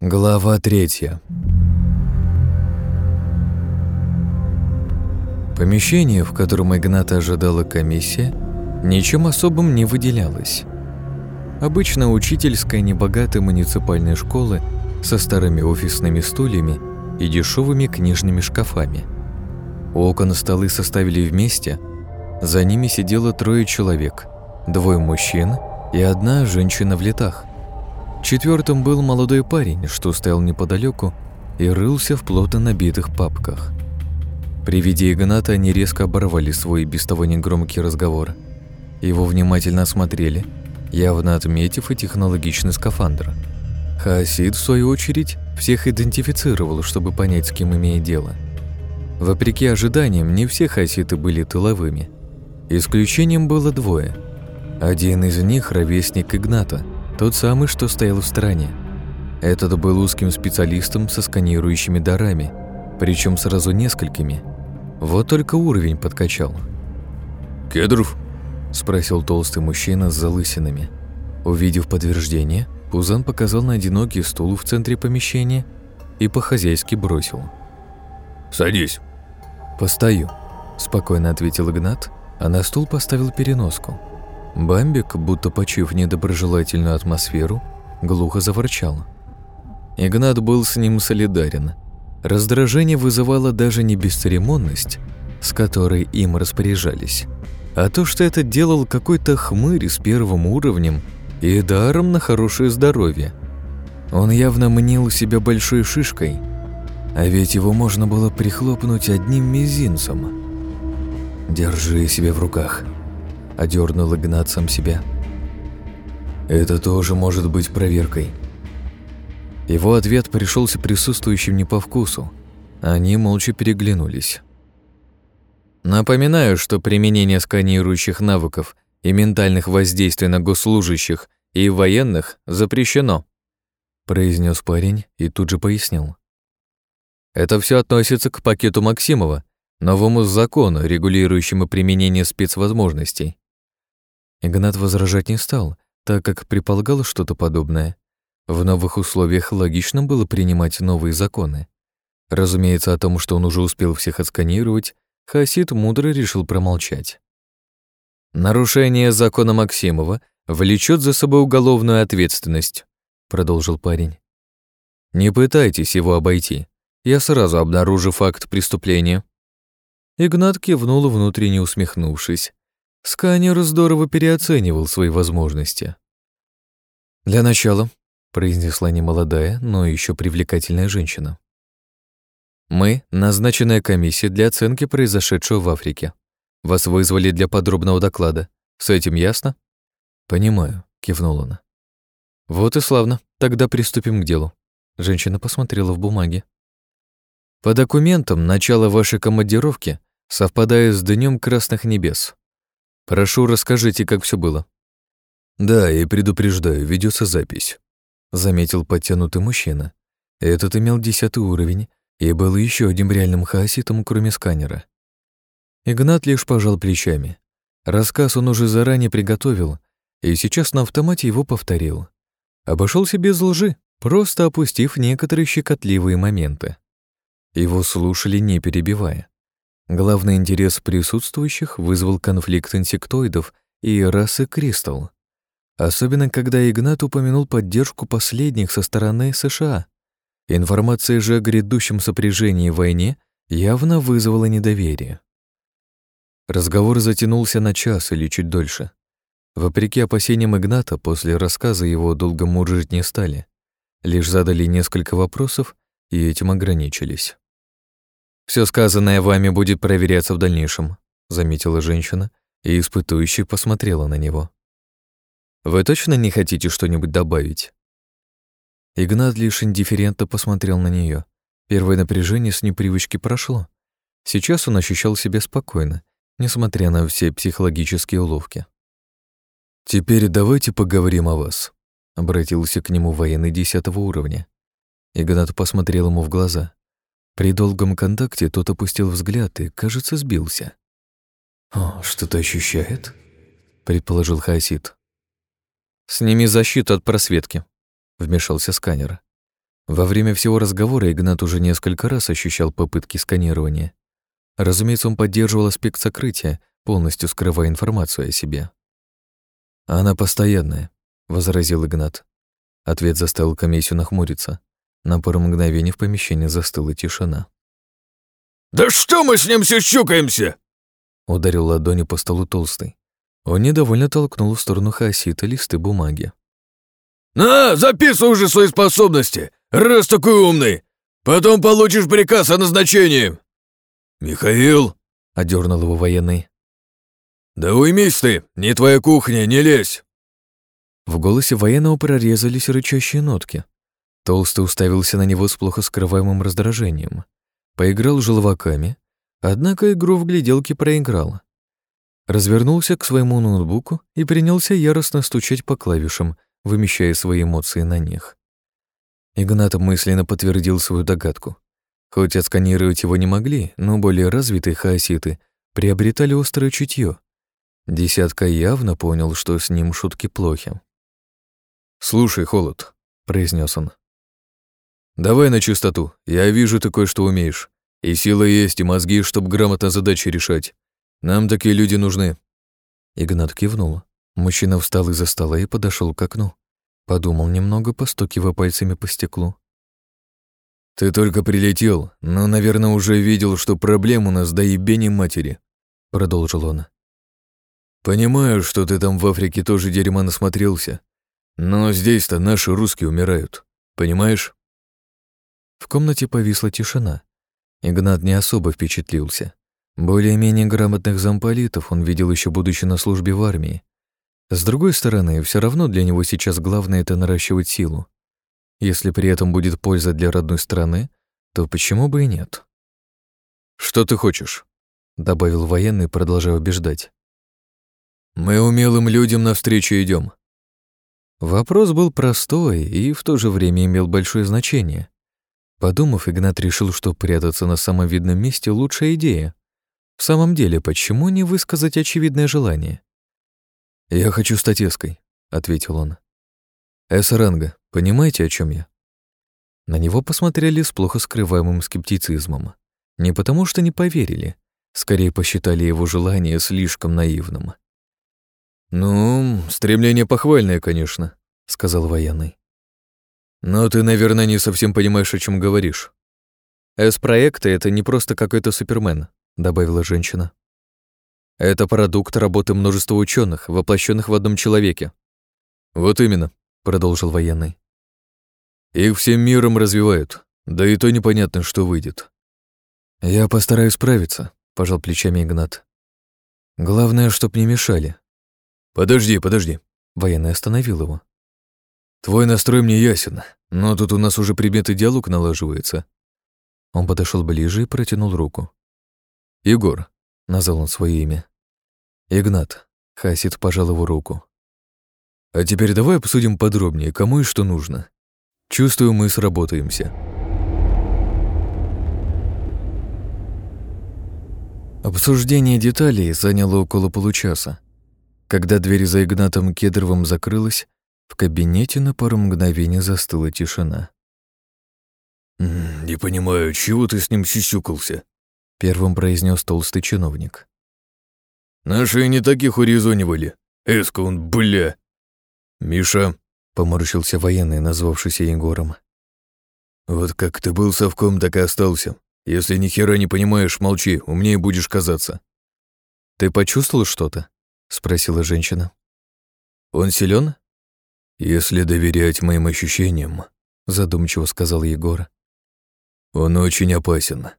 Глава третья. Помещение, в котором Игната ожидала комиссия, ничем особым не выделялось. Обычно учительская небогатой муниципальной школы со старыми офисными стульями и дешевыми книжными шкафами. Окон столы составили вместе, за ними сидело трое человек, двое мужчин и одна женщина в летах. Четвертым был молодой парень, что стоял неподалеку и рылся в плотно набитых папках. При виде Игната они резко оборвали свой без того негромкий разговор. Его внимательно осмотрели, явно отметив и технологичный скафандр. Хаосид, в свою очередь, всех идентифицировал, чтобы понять, с кем имеет дело. Вопреки ожиданиям, не все хаоситы были тыловыми. Исключением было двое. Один из них – ровесник Игната – тот самый, что стоял в стороне. Этот был узким специалистом со сканирующими дарами, причем сразу несколькими. Вот только уровень подкачал. «Кедров?» – спросил толстый мужчина с залысинами. Увидев подтверждение, Пузан показал на одинокий стул в центре помещения и по-хозяйски бросил. «Садись». «Постою», – спокойно ответил Игнат, а на стул поставил переноску. Бамбик, будто почив недоброжелательную атмосферу, глухо заворчал. Игнат был с ним солидарен. Раздражение вызывало даже не бесцеремонность, с которой им распоряжались, а то, что это делал какой-то хмырь с первым уровнем и даром на хорошее здоровье. Он явно мнил себя большой шишкой, а ведь его можно было прихлопнуть одним мизинцем. «Держи себя в руках», одернул Игнат сам себя. Это тоже может быть проверкой. Его ответ пришелся присутствующим не по вкусу. Они молча переглянулись. Напоминаю, что применение сканирующих навыков и ментальных воздействий на госслужащих и военных запрещено, произнес парень и тут же пояснил. Это все относится к пакету Максимова, новому закону, регулирующему применение спецвозможностей. Игнат возражать не стал, так как предполагал что-то подобное. В новых условиях логично было принимать новые законы. Разумеется, о том, что он уже успел всех отсканировать, Хасид мудро решил промолчать. «Нарушение закона Максимова влечет за собой уголовную ответственность», продолжил парень. «Не пытайтесь его обойти. Я сразу обнаружу факт преступления». Игнат кивнул, внутренне усмехнувшись. Сканер здорово переоценивал свои возможности. «Для начала», — произнесла немолодая, но еще привлекательная женщина. «Мы — назначенная комиссия для оценки произошедшего в Африке. Вас вызвали для подробного доклада. С этим ясно?» «Понимаю», — кивнула она. «Вот и славно. Тогда приступим к делу». Женщина посмотрела в бумаги. «По документам, начало вашей командировки совпадает с Днем Красных Небес. Прошу, расскажите, как все было. Да, и предупреждаю, ведется запись, заметил подтянутый мужчина. Этот имел десятый уровень и был еще одним реальным хаоситом, кроме сканера. Игнат лишь пожал плечами. Рассказ он уже заранее приготовил, и сейчас на автомате его повторил. Обошелся без лжи, просто опустив некоторые щекотливые моменты. Его слушали, не перебивая. Главный интерес присутствующих вызвал конфликт инсектоидов и расы Кристалл. Особенно, когда Игнат упомянул поддержку последних со стороны США. Информация же о грядущем сопряжении войне явно вызвала недоверие. Разговор затянулся на час или чуть дольше. Вопреки опасениям Игната, после рассказа его долго мурыжить не стали. Лишь задали несколько вопросов и этим ограничились. Все сказанное вами будет проверяться в дальнейшем», заметила женщина и испытующе посмотрела на него. «Вы точно не хотите что-нибудь добавить?» Игнат лишь индифферентно посмотрел на нее. Первое напряжение с непривычки прошло. Сейчас он ощущал себя спокойно, несмотря на все психологические уловки. «Теперь давайте поговорим о вас», — обратился к нему военный десятого уровня. Игнат посмотрел ему в глаза. При долгом контакте тот опустил взгляд и, кажется, сбился. «О, что-то ощущает?» — предположил Хасид. «Сними защиту от просветки», — вмешался сканер. Во время всего разговора Игнат уже несколько раз ощущал попытки сканирования. Разумеется, он поддерживал аспект сокрытия, полностью скрывая информацию о себе. «Она постоянная», — возразил Игнат. Ответ заставил комиссию нахмуриться. На пару мгновений в помещении застыла тишина. «Да что мы с ним сюсюкаемся?» Ударил ладонью по столу толстый. Он недовольно толкнул в сторону Хаосита листы бумаги. «На, записывай уже свои способности, раз такой умный! Потом получишь приказ о назначении!» «Михаил!» — одернул его военный. «Да уймись ты, не твоя кухня, не лезь!» В голосе военного прорезались рычащие нотки. Толстый уставился на него с плохо скрываемым раздражением. Поиграл желваками, однако игру в гляделке проиграл. Развернулся к своему ноутбуку и принялся яростно стучать по клавишам, вымещая свои эмоции на них. Игнат мысленно подтвердил свою догадку. Хоть отсканировать его не могли, но более развитые хаоситы приобретали острое чутье. Десятка явно понял, что с ним шутки плохи. «Слушай, Холод», — произнес он. «Давай на чистоту. Я вижу, ты кое-что умеешь. И сила есть, и мозги, чтобы грамотно задачи решать. Нам такие люди нужны». Игнат кивнул. Мужчина встал из-за стола и подошел к окну. Подумал немного, постукивая пальцами по стеклу. «Ты только прилетел, но, наверное, уже видел, что проблем у нас до ебени матери», — продолжил он. «Понимаю, что ты там в Африке тоже дерьма насмотрелся, но здесь-то наши русские умирают, понимаешь?» В комнате повисла тишина. Игнат не особо впечатлился. Более-менее грамотных замполитов он видел еще будучи на службе в армии. С другой стороны, все равно для него сейчас главное — это наращивать силу. Если при этом будет польза для родной страны, то почему бы и нет? «Что ты хочешь?» — добавил военный, продолжая убеждать. «Мы умелым людям навстречу идем. Вопрос был простой и в то же время имел большое значение. Подумав, Игнат решил, что прятаться на самом видном месте — лучшая идея. В самом деле, почему не высказать очевидное желание? «Я хочу стать эской», — ответил он. «Эс-ранга, понимаете, о чем я?» На него посмотрели с плохо скрываемым скептицизмом. Не потому что не поверили, скорее посчитали его желание слишком наивным. «Ну, стремление похвальное, конечно», — сказал военный. «Но ты, наверное, не совсем понимаешь, о чем говоришь. С-проекты — это не просто какой-то супермен добавила женщина. Это продукт работы множества ученых, воплощенных в одном человеке. Вот именно, продолжил военный. Их всем миром развивают, да и то непонятно, что выйдет. Я постараюсь справиться, пожал плечами Игнат. Главное, чтоб не мешали. Подожди, подожди. Военный остановил его. Твой настрой мне ясен, но тут у нас уже предметы диалог налаживается. Он подошел ближе и протянул руку. «Егор», — назвал он свое имя. «Игнат», — Хасид пожал его руку. «А теперь давай обсудим подробнее, кому и что нужно. Чувствую, мы сработаемся». Обсуждение деталей заняло около получаса. Когда дверь за Игнатом Кедровым закрылась, в кабинете на пару мгновений застыла тишина. «Не понимаю, чего ты с ним сисюкался?» Первым произнес толстый чиновник. «Наши не таких урезонивали. Эска он, бля!» «Миша», — поморщился военный, назвавшийся Егором. «Вот как ты был совком, так и остался. Если ни хера не понимаешь, молчи, умнее будешь казаться». «Ты почувствовал что-то?» — спросила женщина. «Он силен? «Если доверять моим ощущениям», — задумчиво сказал Егор. «Он очень опасен.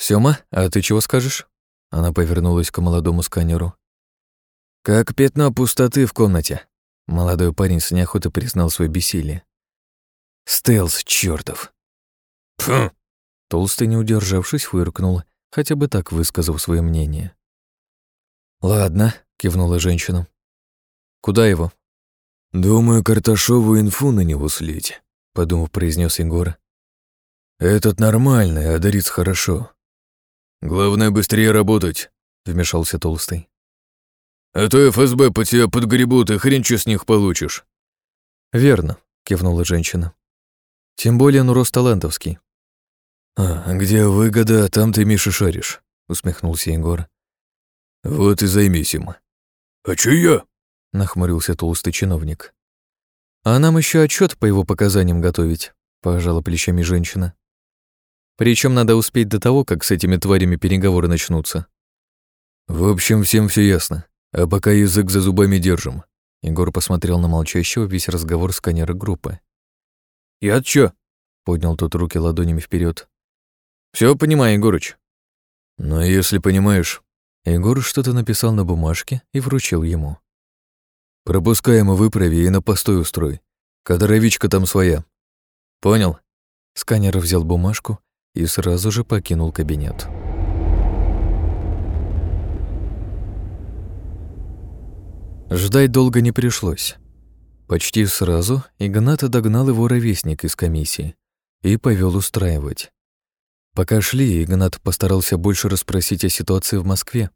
«Сёма, а ты чего скажешь?» Она повернулась к молодому сканеру. «Как пятно пустоты в комнате». Молодой парень с неохотой признал свое бессилие. «Стелс, чёртов!» «Фу!» Толстый, не удержавшись, фыркнул, хотя бы так высказав свое мнение. «Ладно», — кивнула женщина. «Куда его?» «Думаю, Карташову инфу на него слить», — подумав, произнес Егор. «Этот нормальный, а дарится хорошо. «Главное, быстрее работать», — вмешался Толстый. «А то ФСБ по тебя подгребут, и хрен что с них получишь». «Верно», — кивнула женщина. Тем более он росталантовский. «А, где выгода, там ты, Миша, шаришь», — усмехнулся Егор. «Вот и займись им». «А чё я?» — нахмурился толстый чиновник. «А нам еще отчет по его показаниям готовить», — пожала плечами женщина. Причем надо успеть до того, как с этими тварями переговоры начнутся. В общем, всем все ясно. А пока язык за зубами держим. Егор посмотрел на молчащего весь разговор сканера группы. «Я чё?» — поднял тот руки ладонями вперед. Все понимаю, Егорыч». «Ну, если понимаешь...» Егор что-то написал на бумажке и вручил ему. «Пропускаем выправи, и на постой устрой. Кадровичка там своя». «Понял». Сканер взял бумажку и сразу же покинул кабинет. Ждать долго не пришлось. Почти сразу Игната догнал его ровесник из комиссии и повел устраивать. Пока шли, Игнат постарался больше расспросить о ситуации в Москве,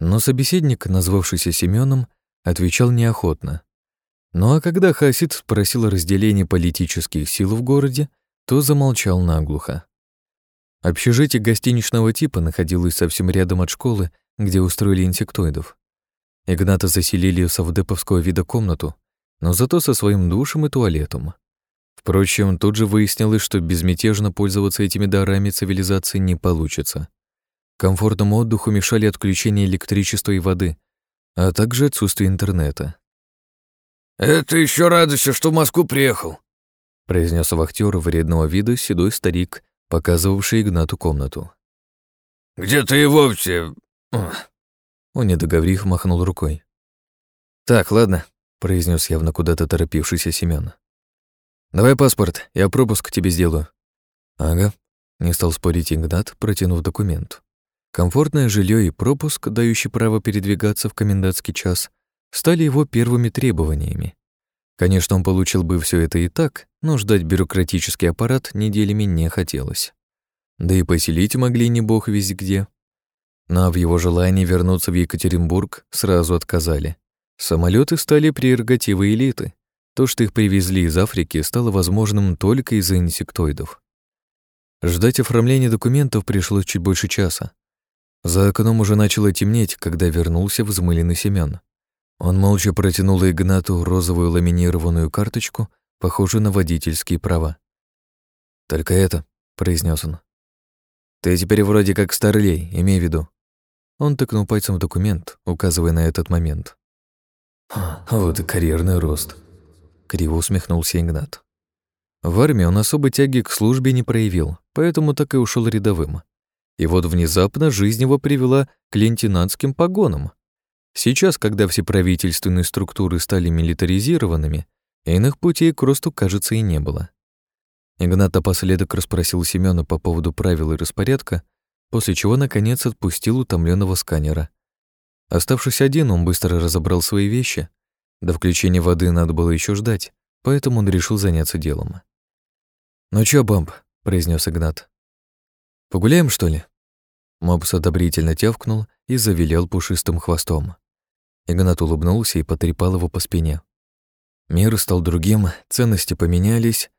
но собеседник, назвавшийся Семеном, отвечал неохотно. Ну а когда Хасид спросил о разделении политических сил в городе, то замолчал наглухо. Общежитие гостиничного типа находилось совсем рядом от школы, где устроили инсектоидов. Игната заселили в совдеповского вида комнату, но зато со своим душем и туалетом. Впрочем, тут же выяснилось, что безмятежно пользоваться этими дарами цивилизации не получится. Комфортному отдыху мешали отключение электричества и воды, а также отсутствие интернета. «Это еще радуйся, что в Москву приехал», произнес вахтер вредного вида седой старик показывавший Игнату комнату. «Где ты и вовсе...» Он, не договорив, махнул рукой. «Так, ладно», — произнес явно куда-то торопившийся Семён. «Давай паспорт, я пропуск тебе сделаю». «Ага», — не стал спорить Игнат, протянув документ. Комфортное жилье и пропуск, дающий право передвигаться в комендантский час, стали его первыми требованиями. Конечно, он получил бы все это и так, но ждать бюрократический аппарат неделями не хотелось. Да и поселить могли не бог весь где. Но в его желании вернуться в Екатеринбург сразу отказали. Самолеты стали прерогативой элиты. То, что их привезли из Африки, стало возможным только из-за инсектоидов. Ждать оформления документов пришлось чуть больше часа. За окном уже начало темнеть, когда вернулся взмыленный Семён. Он молча протянул Игнату розовую ламинированную карточку, похожую на водительские права. «Только это», — произнес он. «Ты теперь вроде как старлей, имей в виду». Он тыкнул пальцем в документ, указывая на этот момент. «Вот и карьерный рост», — криво усмехнулся Игнат. В армии он особой тяги к службе не проявил, поэтому так и ушел рядовым. И вот внезапно жизнь его привела к лейтенантским погонам. Сейчас, когда все правительственные структуры стали милитаризированными, иных путей к росту, кажется, и не было. Игнат напоследок расспросил Семёна по поводу правил и распорядка, после чего, наконец, отпустил утомленного сканера. Оставшись один, он быстро разобрал свои вещи. До включения воды надо было еще ждать, поэтому он решил заняться делом. «Ну чё, Бамп?» — произнес Игнат. «Погуляем, что ли?» Мопс одобрительно тявкнул и завилял пушистым хвостом. Игнат улыбнулся и потрепал его по спине. Мир стал другим, ценности поменялись,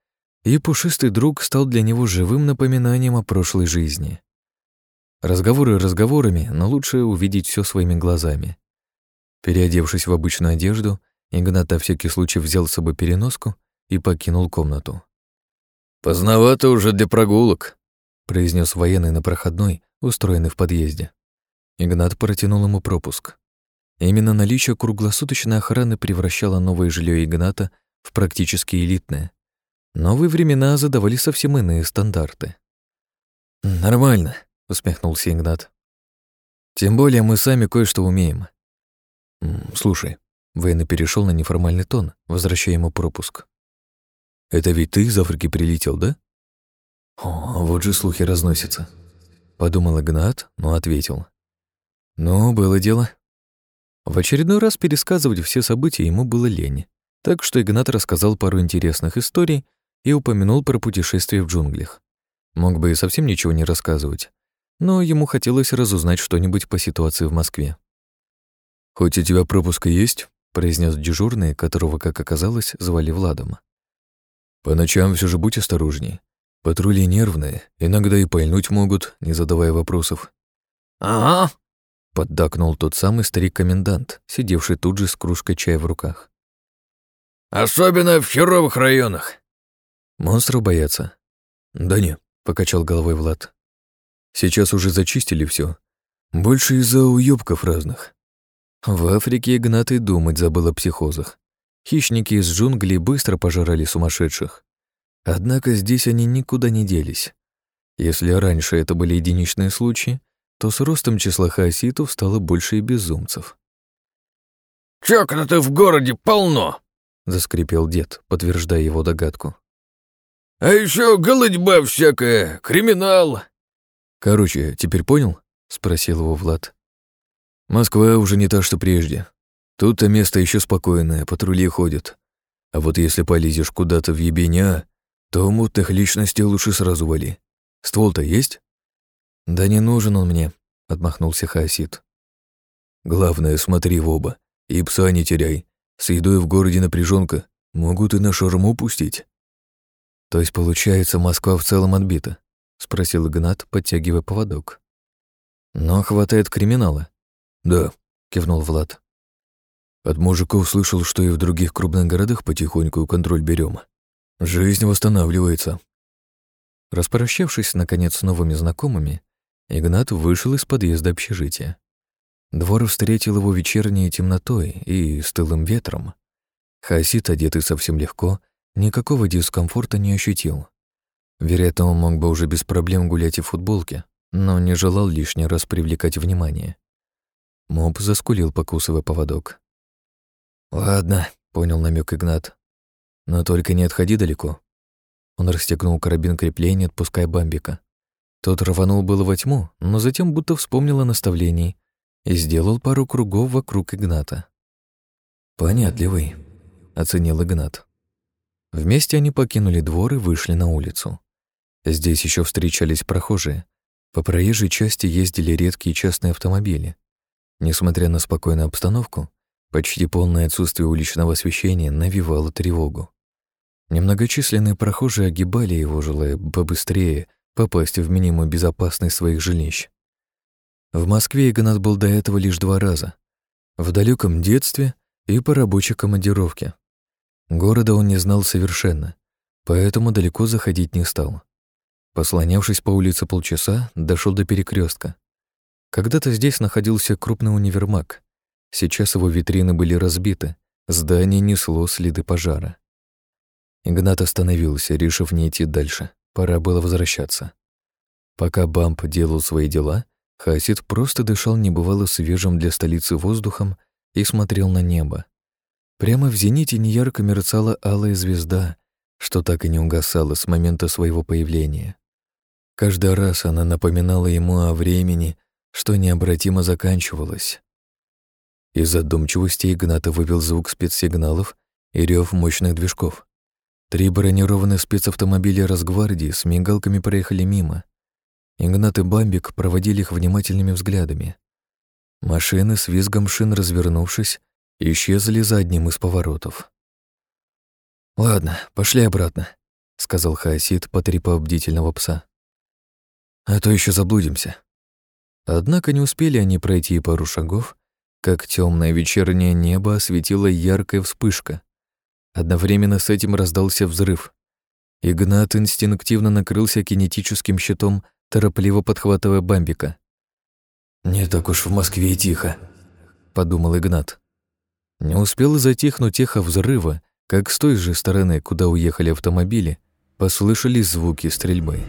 и пушистый друг стал для него живым напоминанием о прошлой жизни. Разговоры разговорами, но лучше увидеть все своими глазами. Переодевшись в обычную одежду, Игнат на всякий случай взял с собой переноску и покинул комнату. «Поздновато уже для прогулок», — произнес военный на проходной, устроенный в подъезде. Игнат протянул ему пропуск. Именно наличие круглосуточной охраны превращало новое жилье Игната в практически элитное. Новые времена задавали совсем иные стандарты. «Нормально», — усмехнулся Игнат. «Тем более мы сами кое-что умеем». «Слушай», — военный перешел на неформальный тон, возвращая ему пропуск. «Это ведь ты из Африки прилетел, да?» «О, вот же слухи разносятся», — подумал Игнат, но ответил. «Ну, было дело. В очередной раз пересказывать все события ему было лень, так что Игнат рассказал пару интересных историй и упомянул про путешествие в джунглях. Мог бы и совсем ничего не рассказывать, но ему хотелось разузнать что-нибудь по ситуации в Москве. «Хоть у тебя пропуск есть», — произнес дежурный, которого, как оказалось, звали Владом. По ночам все же будь осторожней. Патрули нервные, иногда и пальнуть могут, не задавая вопросов. «Ага», — поддакнул тот самый старик-комендант, сидевший тут же с кружкой чая в руках. «Особенно в херовых районах». «Монстров боятся?» «Да не», — покачал головой Влад. «Сейчас уже зачистили все. Больше из-за уёбков разных». В Африке Игнат и думать забыл о психозах. Хищники из джунглей быстро пожирали сумасшедших. Однако здесь они никуда не делись. Если раньше это были единичные случаи, то с ростом числа хаоситов стало больше и безумцев. «Чокнутых в городе полно!» — заскрипел дед, подтверждая его догадку. «А еще голодьба всякая, криминал!» «Короче, теперь понял?» — спросил его Влад. «Москва уже не та, что прежде. Тут-то место еще спокойное, патрули ходят. А вот если полезешь куда-то в ебеня, то мутных личностей лучше сразу вали. Ствол-то есть? Да не нужен он мне, отмахнулся Хасид. Главное, смотри в оба. И пса не теряй. С едой в городе напряженка. Могут и на шарму пустить. То есть, получается, Москва в целом отбита? Спросил Игнат, подтягивая поводок. Но хватает криминала. Да, кивнул Влад. От мужиков слышал, что и в других крупных городах потихоньку контроль берем. Жизнь восстанавливается. Распрощавшись, наконец, с новыми знакомыми, Игнат вышел из подъезда общежития. Двор встретил его вечерней темнотой и стылым ветром. Хасид, одетый совсем легко, никакого дискомфорта не ощутил. Вероятно, он мог бы уже без проблем гулять и в футболке, но не желал лишний раз привлекать внимание. Моб заскулил, покусывая поводок. «Ладно», — понял намек Игнат. Но только не отходи далеко. Он расстегнул карабин крепления, отпуская бамбика. Тот рванул было во тьму, но затем будто вспомнил о наставлении и сделал пару кругов вокруг Игната. «Понятливый», — оценил Игнат. Вместе они покинули двор и вышли на улицу. Здесь еще встречались прохожие. По проезжей части ездили редкие частные автомобили. Несмотря на спокойную обстановку, почти полное отсутствие уличного освещения навевало тревогу. Немногочисленные прохожие огибали его, желая побыстрее попасть в минимум безопасность своих жилищ. В Москве Игнат был до этого лишь два раза. В далеком детстве и по рабочей командировке. Города он не знал совершенно, поэтому далеко заходить не стал. Послонявшись по улице полчаса, дошел до перекрестка. Когда-то здесь находился крупный универмаг. Сейчас его витрины были разбиты, здание несло следы пожара. Игнат остановился, решив не идти дальше. Пора было возвращаться. Пока Бамп делал свои дела, Хасид просто дышал небывало свежим для столицы воздухом и смотрел на небо. Прямо в зените неярко мерцала алая звезда, что так и не угасала с момента своего появления. Каждый раз она напоминала ему о времени, что необратимо заканчивалось. Из задумчивости Игната вывел звук спецсигналов и рев мощных движков. Три бронированных спецавтомобиля Росгвардии с мигалками проехали мимо. Игнат и Бамбик проводили их внимательными взглядами. Машины с визгом шин развернувшись, исчезли за одним из поворотов. «Ладно, пошли обратно», — сказал Хаосид, потрепав бдительного пса. «А то еще заблудимся». Однако не успели они пройти пару шагов, как темное вечернее небо осветила яркая вспышка. Одновременно с этим раздался взрыв. Игнат инстинктивно накрылся кинетическим щитом, торопливо подхватывая бамбика. «Не так уж в Москве и тихо», — подумал Игнат. Не успел затихнуть эхо взрыва, как с той же стороны, куда уехали автомобили, послышались звуки стрельбы.